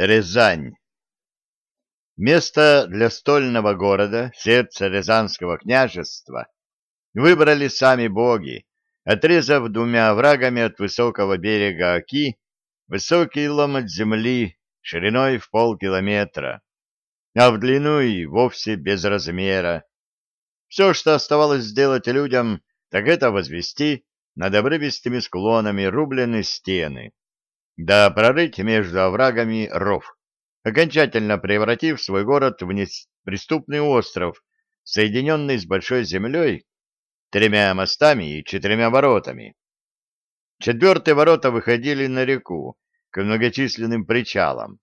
Рязань. Место для стольного города, сердце Рязанского княжества, выбрали сами боги, отрезав двумя врагами от высокого берега Оки высокий ломать земли шириной в полкилометра, а в длину и вовсе без размера. Все, что оставалось сделать людям, так это возвести над обрывистыми склонами рубленые стены, да прорыть между оврагами ров окончательно превратив свой город в неприступный остров, соединенный с большой землей тремя мостами и четырьмя воротами. Четвертые ворота выходили на реку, к многочисленным причалам.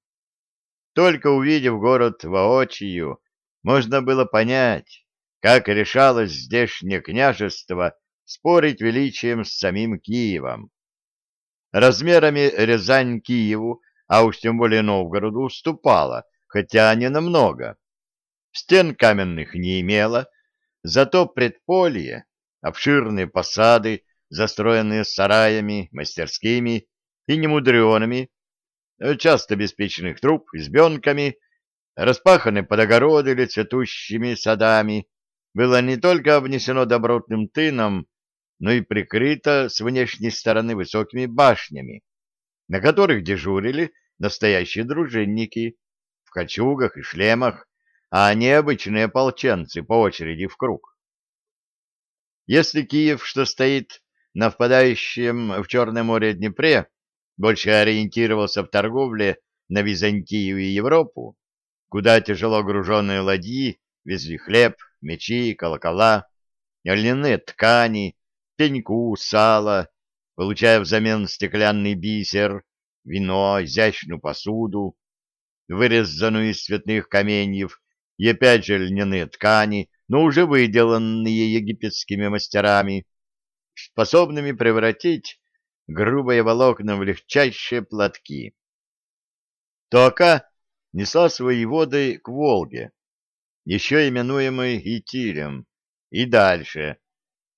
Только увидев город воочию, можно было понять, как решалось здешнее княжество спорить величием с самим Киевом. Размерами Рязань Киеву а уж тем более Новгороду уступала, хотя не намного. Стен каменных не имела, зато предполье, обширные посады, застроенные сараями, мастерскими и немудреными, часто беспечных труб, избенками, распаханы под огороды или цветущими садами, было не только обнесено добротным тыном, но и прикрыто с внешней стороны высокими башнями, на которых дежурили настоящие дружинники в кольчугах и шлемах, а не обычные ополченцы по очереди в круг. Если Киев, что стоит на впадающем в Черное море Днепре, больше ориентировался в торговле на Византию и Европу, куда тяжело груженные ладьи везли хлеб, мечи, колокола, льняные ткани, пеньку, сало, получая взамен стеклянный бисер, вино, изящную посуду, вырезанную из цветных каменьев, и опять же льняные ткани, но уже выделанные египетскими мастерами, способными превратить грубые волокна в легчайшие платки. Тока несла свои воды к Волге, еще именуемой Итилем, и дальше,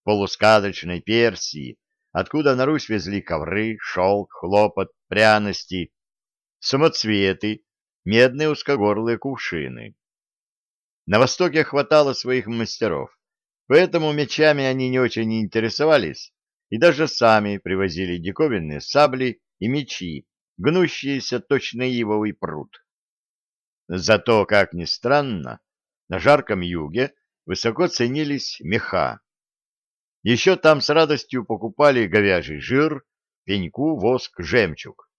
полусказочной Персии, откуда на Русь везли ковры, шелк, хлопот, пряности, самоцветы, медные узкогорлые кувшины. На Востоке хватало своих мастеров, поэтому мечами они не очень интересовались и даже сами привозили диковинные сабли и мечи, гнущиеся точно ивовый пруд. Зато, как ни странно, на жарком юге высоко ценились меха, еще там с радостью покупали говяжий жир, пеньку, воск, жемчуг.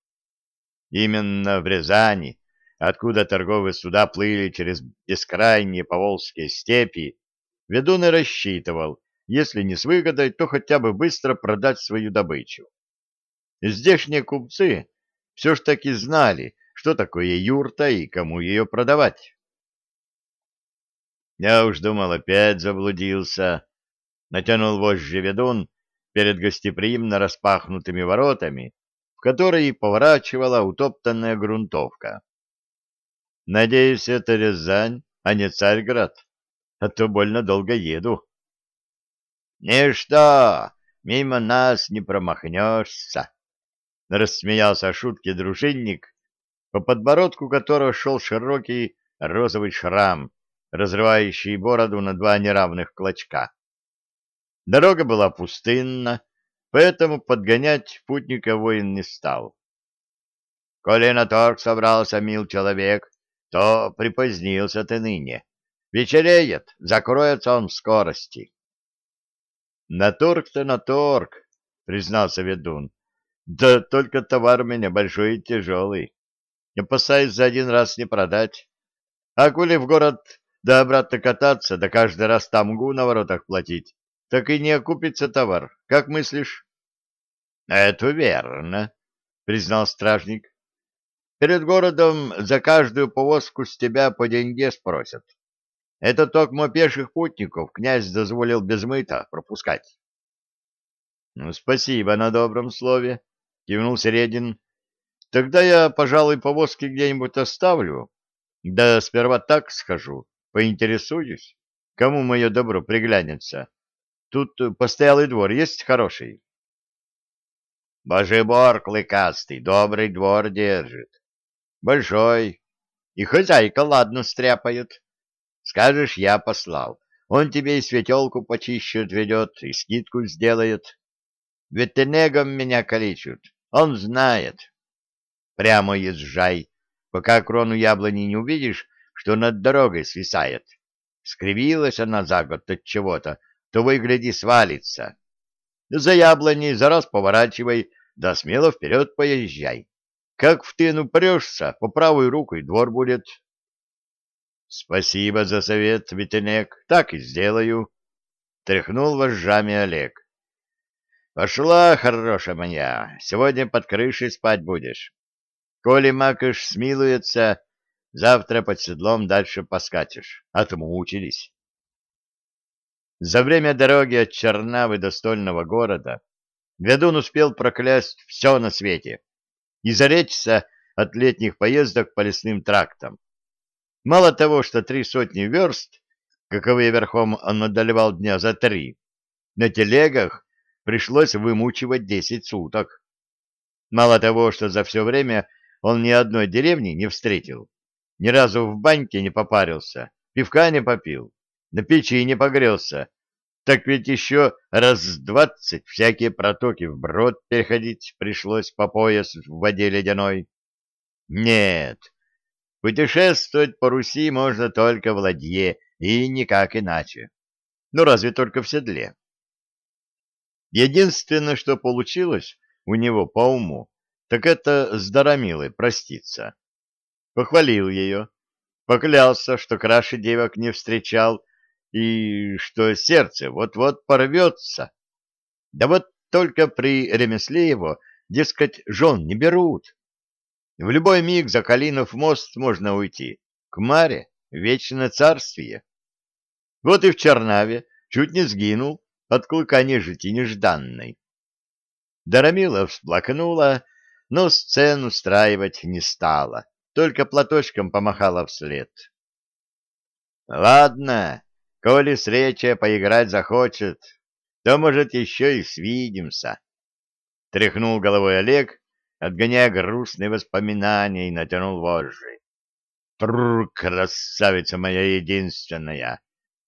Именно в Рязани, откуда торговые суда плыли через бескрайние поволжские степи, ведун и рассчитывал, если не с выгодой, то хотя бы быстро продать свою добычу. Здешние купцы все ж таки знали, что такое юрта и кому ее продавать. Я уж думал, опять заблудился, натянул вожжи ведун перед гостеприимно распахнутыми воротами, в которые поворачивала утоптанная грунтовка. Надеюсь, это Рязань, а не Царьград, а то больно долго еду. — Ничто, мимо нас не промахнешься, — рассмеялся шутки дружинник, по подбородку которого шел широкий розовый шрам, разрывающий бороду на два неравных клочка. Дорога была пустынна, поэтому подгонять путника воин не стал. Коли на торг собрался, мил человек, то припозднился ты ныне. Вечереет, закроется он в скорости. — На торг-то на торг, — признался ведун. — Да только товар у меня большой и тяжелый. Опасаюсь за один раз не продать. А коли в город да обратно кататься, да каждый раз тамгу на воротах платить, так и не окупится товар. Как мыслишь? — Это верно, — признал стражник. — Перед городом за каждую повозку с тебя по деньге спросят. Это токмо пеших путников князь дозволил без мыта пропускать. — Ну, спасибо на добром слове, — кивнул Середин. — Тогда я, пожалуй, повозки где-нибудь оставлю. Да сперва так схожу, поинтересуюсь, кому мое добро приглянется. Тут э, постоялый двор есть хороший? Божебор клыкастый, добрый двор держит. Большой. И хозяйка ладно стряпает. Скажешь, я послал. Он тебе и светелку почище отведет, и скидку сделает. Ветенегом меня калечут. Он знает. Прямо езжай, пока крону яблони не увидишь, что над дорогой свисает. Скривилась она за год от чего-то, то выгляди свалится. За яблони за раз поворачивай, да смело вперед поезжай. Как в тыну прешься, по правую руку и двор будет. Спасибо за совет, Ветенек, так и сделаю. Тряхнул вожжами Олег. Пошла, хорошая моя, сегодня под крышей спать будешь. Коли Макыш смилуется, завтра под седлом дальше поскачешь. Отмучились. За время дороги от Чернавы до стольного города ведун успел проклясть все на свете и заречься от летних поездок по лесным трактам. Мало того, что три сотни верст, каковые верхом он одолевал дня за три, на телегах пришлось вымучивать десять суток. Мало того, что за все время он ни одной деревни не встретил, ни разу в баньке не попарился, пивка не попил, на печи не погрелся, так ведь еще раз двадцать всякие протоки в брод переходить пришлось по пояс в воде ледяной. Нет, путешествовать по Руси можно только в ладье и никак иначе. Ну, разве только в седле. Единственное, что получилось у него по уму, так это с Дарамилой проститься. Похвалил ее, поклялся, что краше девок не встречал, и что сердце вот-вот порвется. Да вот только при ремесле его, дескать, жен не берут. В любой миг за Калинов мост можно уйти, к Маре, вечное царствие. Вот и в Чернаве чуть не сгинул от клыка нежити нежданной. Дарамила всплакнула, но сцену устраивать не стала, только платочком помахала вслед. — Ладно, коли встреча поиграть захочет, то, может, еще и свидимся. Тряхнул головой Олег, отгоняя грустные воспоминания, и натянул вожжи. Тррр, красавица моя единственная!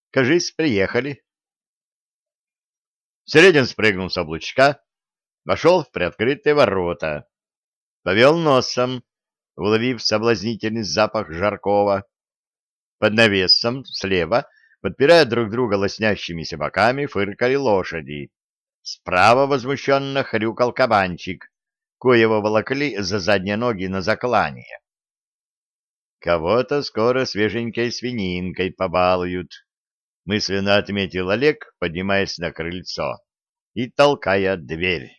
Кажись, приехали. Середин спрыгнул с облучка, вошел в приоткрытые ворота, повел носом, уловив соблазнительный запах жаркого. Под навесом слева, подпирая друг друга лоснящимися боками, фыркали лошади. Справа возмущенно хрюкал кабанчик, коего волокли за задние ноги на заклание. Кого-то скоро свеженькой свининкой побалуют, мысленно отметил Олег, поднимаясь на крыльцо и толкая дверь.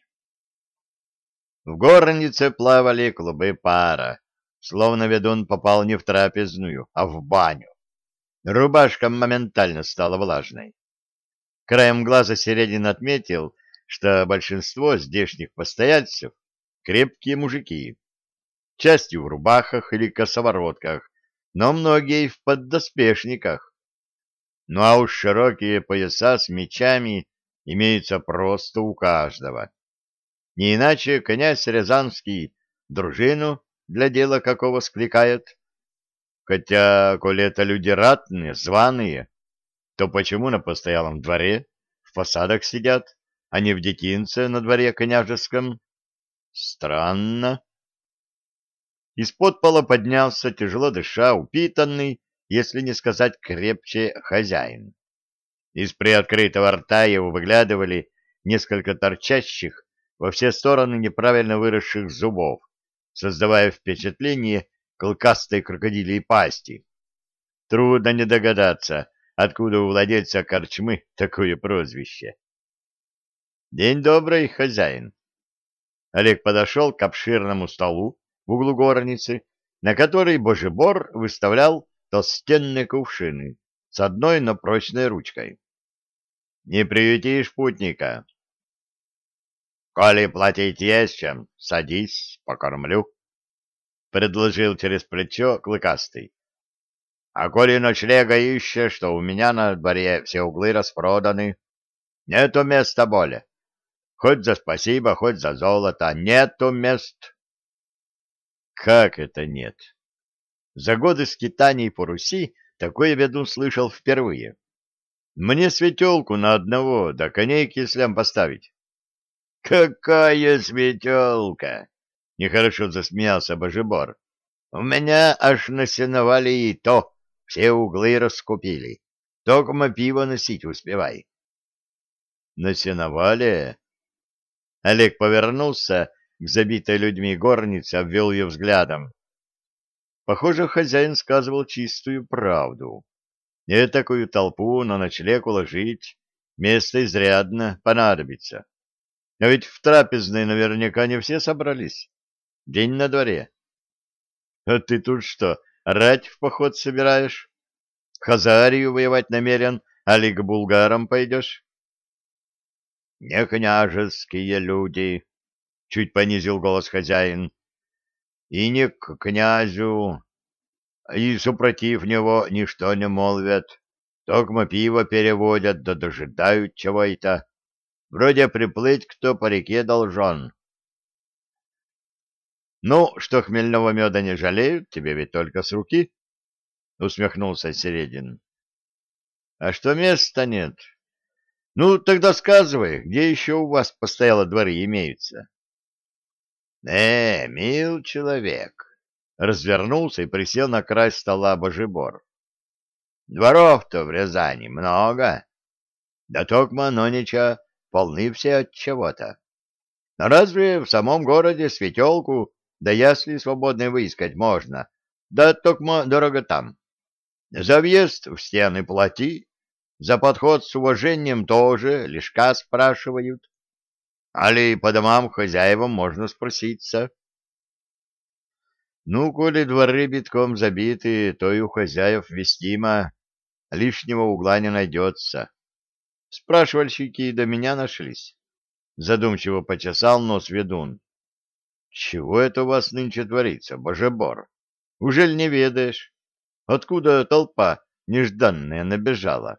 В горнице плавали клубы пара, словно ведун попал не в трапезную, а в баню. Рубашка моментально стала влажной. Краем глаза Середин отметил, что большинство здешних постояльцев — крепкие мужики, частью в рубахах или косоворотках, но многие и в поддоспешниках. Ну а уж широкие пояса с мечами имеются просто у каждого. Не иначе князь Рязанский дружину для дела какого скликает. Хотя, коли это люди ратные, званые, то почему на постоялом дворе в фасадах сидят, а не в детинце на дворе княжеском? Странно. Из-под пола поднялся, тяжело дыша, упитанный, если не сказать крепче, хозяин. Из приоткрытого рта его выглядывали несколько торчащих во все стороны неправильно выросших зубов, создавая впечатление клыкастой крокодилей пасти. Трудно не догадаться, откуда у владельца корчмы такое прозвище. «День добрый, хозяин!» Олег подошел к обширному столу в углу горницы, на который Божебор выставлял толстенные кувшины с одной, но прочной ручкой. «Не приютишь путника?» «Коли платить есть чем, садись, покормлю», — предложил через плечо клыкастый. «А коли ночлега ищешь, что у меня на дворе все углы распроданы, нету места более. Хоть за спасибо, хоть за золото, нету мест». Как это нет? За годы скитаний по Руси такое ведун слышал впервые. Мне светелку на одного, да коней кислям поставить. — Какая светелка! — нехорошо засмеялся Божебор. — У меня аж на сеновале и то все углы раскупили. Только пиво носить успевай. — На сеновале? Олег повернулся к забитой людьми горнице, обвел ее взглядом. Похоже, хозяин сказывал чистую правду. И такую толпу на ночлег уложить место изрядно понадобится. А ведь в трапезной наверняка не все собрались. День на дворе. А ты тут что, рать в поход собираешь? Хазарию воевать намерен, али к булгарам пойдешь? Не княжеские люди, чуть понизил голос хозяин. И не к князю, и супротив него ничто не молвят. Токмо пиво переводят, да дожидают чего-то. Вроде приплыть кто по реке должен. — Ну, что хмельного меда не жалеют, тебе ведь только с руки, — усмехнулся Середин. — А что места нет? Ну, тогда сказывай, где еще у вас постояло дворы имеются? — Э, мил человек, — развернулся и присел на край стола Божибор. — Дворов-то в Рязани много. Да токмо, но полны все от чего-то. Но разве в самом городе светелку да ясли свободные выискать можно? Да токмо дорого там. За въезд в стены плати, за подход с уважением тоже лишка спрашивают. Али по домам хозяевам можно спроситься. Ну, коли дворы битком забиты, то и у хозяев вестимо, лишнего угла не найдется. Спрашивальщики до меня нашлись. Задумчиво почесал нос ведун. Чего это у вас нынче творится, божебор? Ужель не ведаешь? Откуда толпа нежданная набежала?